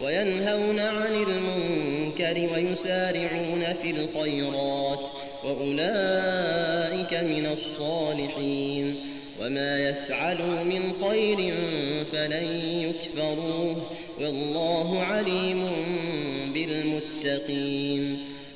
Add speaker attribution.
Speaker 1: وينهون عن المنكر ويسارعون في الخيرات وأولئك من الصالحين وما يفعلوا من خير فلن يكفروه والله عليم بالمتقين